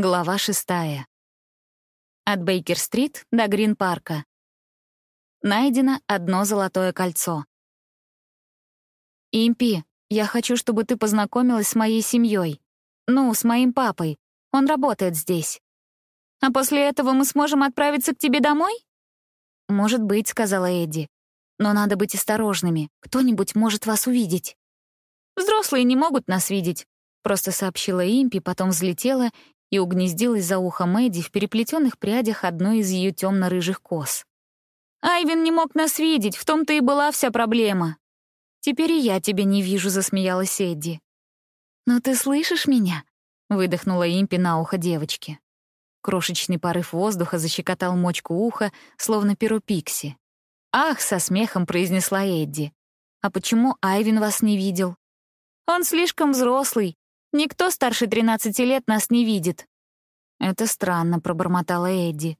Глава шестая. От Бейкер-стрит до Грин-парка. Найдено одно золотое кольцо. «Импи, я хочу, чтобы ты познакомилась с моей семьей. Ну, с моим папой. Он работает здесь. А после этого мы сможем отправиться к тебе домой?» «Может быть», — сказала Эдди. «Но надо быть осторожными. Кто-нибудь может вас увидеть». «Взрослые не могут нас видеть», — просто сообщила Импи, потом взлетела и угнездилась за ухом Эдди в переплетенных прядях одной из ее темно-рыжих кос. «Айвен не мог нас видеть, в том-то и была вся проблема». «Теперь и я тебя не вижу», — засмеялась Эдди. «Но ты слышишь меня?» — выдохнула Импи на ухо девочки. Крошечный порыв воздуха защекотал мочку уха, словно перо Пикси. «Ах!» — со смехом произнесла Эдди. «А почему Айвен вас не видел?» «Он слишком взрослый. Никто старше 13 лет нас не видит». «Это странно», — пробормотала Эдди.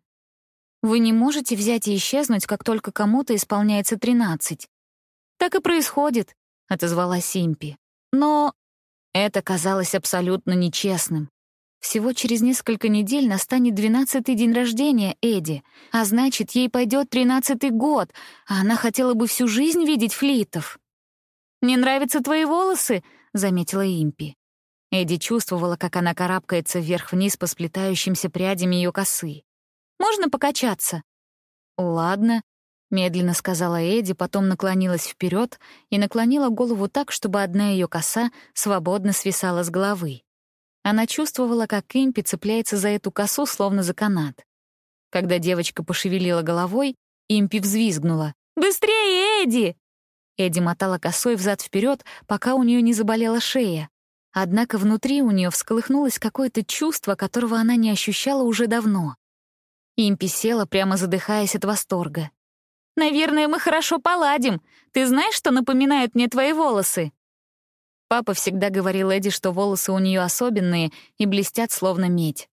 «Вы не можете взять и исчезнуть, как только кому-то исполняется 13. «Так и происходит», — отозвалась Симпи. «Но...» Это казалось абсолютно нечестным. Всего через несколько недель настанет двенадцатый день рождения Эдди, а значит, ей пойдет тринадцатый год, а она хотела бы всю жизнь видеть флитов. «Не нравятся твои волосы?» — заметила Импи. Эдди чувствовала, как она карабкается вверх-вниз по сплетающимся прядям ее косы. «Можно покачаться?» «Ладно», — медленно сказала Эдди, потом наклонилась вперед и наклонила голову так, чтобы одна ее коса свободно свисала с головы. Она чувствовала, как Импи цепляется за эту косу, словно за канат. Когда девочка пошевелила головой, Импи взвизгнула. «Быстрее, Эдди!» Эдди мотала косой взад вперед, пока у нее не заболела шея. Однако внутри у нее всколыхнулось какое-то чувство, которого она не ощущала уже давно. Импи села, прямо задыхаясь от восторга. «Наверное, мы хорошо поладим. Ты знаешь, что напоминают мне твои волосы?» Папа всегда говорил Эдди, что волосы у нее особенные и блестят словно медь.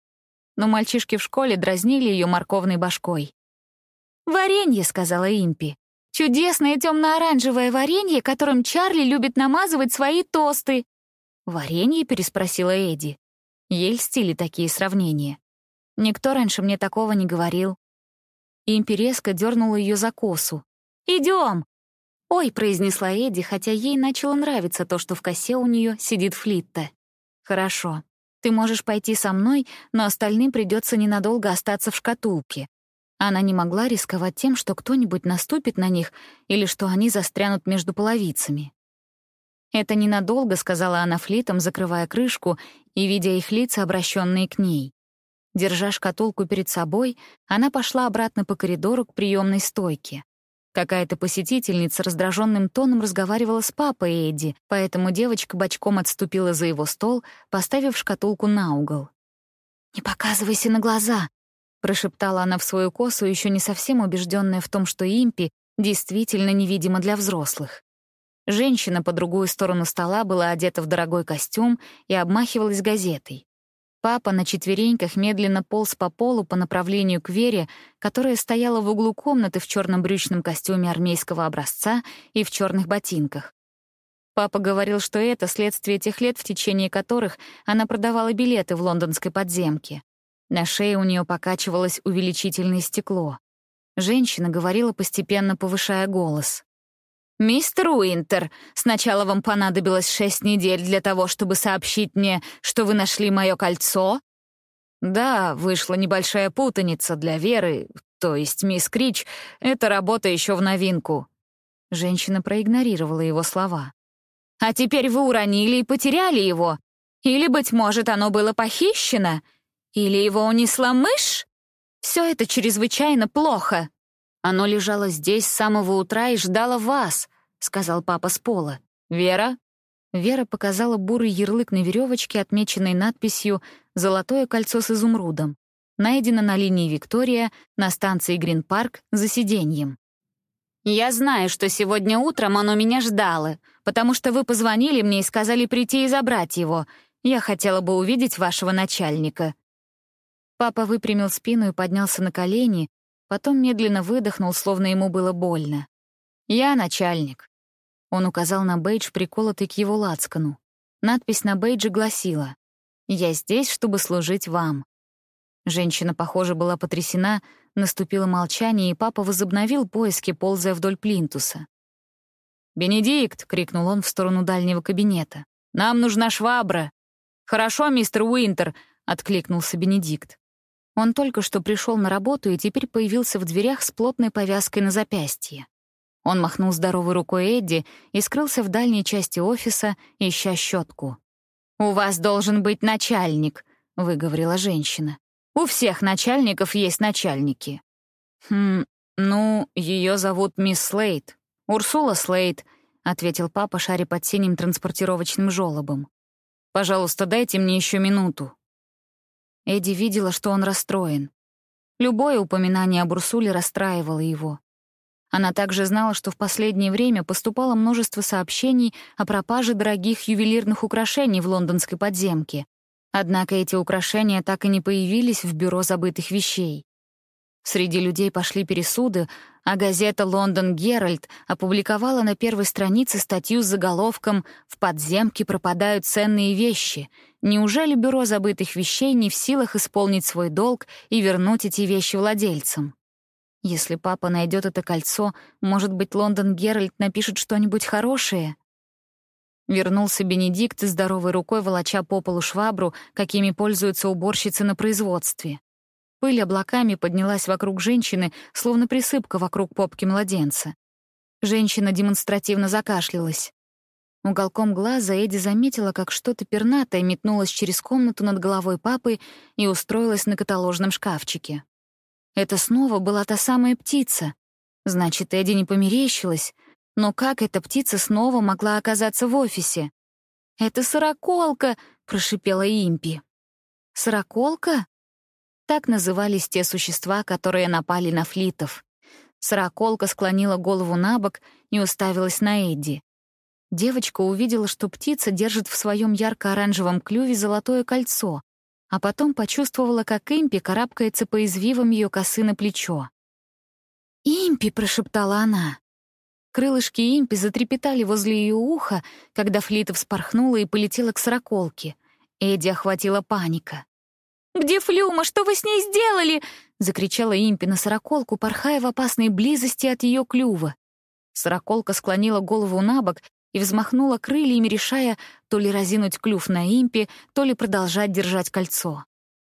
Но мальчишки в школе дразнили ее морковной башкой. «Варенье», — сказала Импи. «Чудесное темно-оранжевое варенье, которым Чарли любит намазывать свои тосты». «Варенье?» — переспросила Эдди. Ей льстили такие сравнения. Никто раньше мне такого не говорил. Импи дернула ее за косу. «Идем!» «Ой», — произнесла Эдди, хотя ей начало нравиться то, что в косе у нее сидит Флитта. «Хорошо. Ты можешь пойти со мной, но остальным придется ненадолго остаться в шкатулке». Она не могла рисковать тем, что кто-нибудь наступит на них или что они застрянут между половицами. «Это ненадолго», — сказала она флитом, закрывая крышку и видя их лица, обращенные к ней. Держа шкатулку перед собой, она пошла обратно по коридору к приемной стойке. Какая-то посетительница раздраженным тоном разговаривала с папой Эдди, поэтому девочка бочком отступила за его стол, поставив шкатулку на угол. «Не показывайся на глаза», — прошептала она в свою косу, еще не совсем убежденная в том, что импи действительно невидима для взрослых. Женщина по другую сторону стола была одета в дорогой костюм и обмахивалась газетой. Папа на четвереньках медленно полз по полу по направлению к Вере, которая стояла в углу комнаты в черном брючном костюме армейского образца и в черных ботинках. Папа говорил, что это следствие тех лет, в течение которых она продавала билеты в лондонской подземке. На шее у нее покачивалось увеличительное стекло. Женщина говорила, постепенно повышая голос. «Мистер Уинтер, сначала вам понадобилось шесть недель для того, чтобы сообщить мне, что вы нашли мое кольцо?» «Да, вышла небольшая путаница для Веры, то есть мисс Крич. Эта работа еще в новинку». Женщина проигнорировала его слова. «А теперь вы уронили и потеряли его. Или, быть может, оно было похищено? Или его унесла мышь? Все это чрезвычайно плохо». Оно лежало здесь с самого утра и ждало вас», — сказал папа с пола. «Вера?» Вера показала бурый ярлык на веревочке, отмеченной надписью «Золотое кольцо с изумрудом». Найдено на линии Виктория на станции Грин-парк за сиденьем. «Я знаю, что сегодня утром оно меня ждало, потому что вы позвонили мне и сказали прийти и забрать его. Я хотела бы увидеть вашего начальника». Папа выпрямил спину и поднялся на колени, Потом медленно выдохнул, словно ему было больно. «Я начальник». Он указал на бейдж, приколотый к его лацкану. Надпись на бейдже гласила «Я здесь, чтобы служить вам. Женщина, похоже, была потрясена, наступило молчание, и папа возобновил поиски, ползая вдоль плинтуса. «Бенедикт!» — крикнул он в сторону дальнего кабинета. «Нам нужна швабра!» «Хорошо, мистер Уинтер!» — откликнулся Бенедикт. Он только что пришел на работу и теперь появился в дверях с плотной повязкой на запястье. Он махнул здоровой рукой Эдди и скрылся в дальней части офиса, ища щетку. «У вас должен быть начальник», — выговорила женщина. «У всех начальников есть начальники». «Хм, ну, ее зовут мисс Слейд. Урсула Слейд», — ответил папа, шаря под синим транспортировочным жёлобом. «Пожалуйста, дайте мне еще минуту». Эдди видела, что он расстроен. Любое упоминание об Урсуле расстраивало его. Она также знала, что в последнее время поступало множество сообщений о пропаже дорогих ювелирных украшений в лондонской подземке. Однако эти украшения так и не появились в бюро забытых вещей. Среди людей пошли пересуды, а газета «Лондон Геральт» опубликовала на первой странице статью с заголовком «В подземке пропадают ценные вещи. Неужели бюро забытых вещей не в силах исполнить свой долг и вернуть эти вещи владельцам?» Если папа найдет это кольцо, может быть, Лондон Геральт напишет что-нибудь хорошее? Вернулся Бенедикт, здоровой рукой волоча по полу швабру, какими пользуются уборщицы на производстве. Пыль облаками поднялась вокруг женщины, словно присыпка вокруг попки младенца. Женщина демонстративно закашлялась. Уголком глаза Эдди заметила, как что-то пернатое метнулось через комнату над головой папы и устроилось на каталожном шкафчике. Это снова была та самая птица. Значит, Эдди не померещилась. Но как эта птица снова могла оказаться в офисе? «Это сороколка!» — прошипела Импи. «Сороколка?» Так назывались те существа, которые напали на флитов. Сороколка склонила голову на бок и уставилась на Эдди. Девочка увидела, что птица держит в своем ярко-оранжевом клюве золотое кольцо, а потом почувствовала, как Импи карабкается по извивам ее косы на плечо. «Импи!» — прошептала она. Крылышки Импи затрепетали возле ее уха, когда Флита вспорхнула и полетела к сороколке. Эдди охватила паника. «Где Флюма? Что вы с ней сделали?» — закричала Импи на сороколку, порхая в опасной близости от ее клюва. Сороколка склонила голову на бок и взмахнула крыльями, решая то ли разинуть клюв на Импи, то ли продолжать держать кольцо.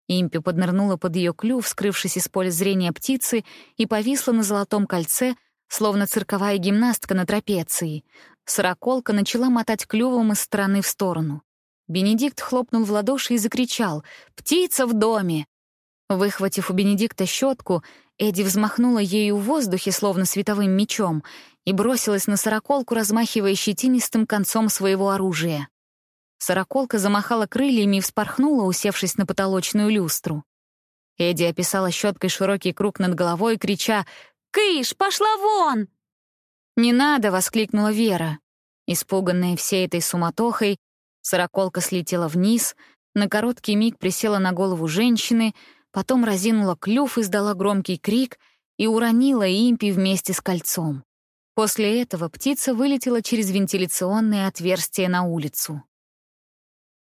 Импи поднырнула под ее клюв, скрывшись из поля зрения птицы, и повисла на золотом кольце, словно цирковая гимнастка на трапеции. Сороколка начала мотать клювом из стороны в сторону. Бенедикт хлопнул в ладоши и закричал «Птица в доме!». Выхватив у Бенедикта щетку, Эдди взмахнула ею в воздухе, словно световым мечом, и бросилась на сороколку, размахивая щетинистым концом своего оружия. Сороколка замахала крыльями и вспорхнула, усевшись на потолочную люстру. Эдди описала щеткой широкий круг над головой, крича «Кыш, пошла вон!» «Не надо!» — воскликнула Вера. Испуганная всей этой суматохой, Сороколка слетела вниз, на короткий миг присела на голову женщины, потом разинула клюв, издала громкий крик и уронила импи вместе с кольцом. После этого птица вылетела через вентиляционное отверстие на улицу.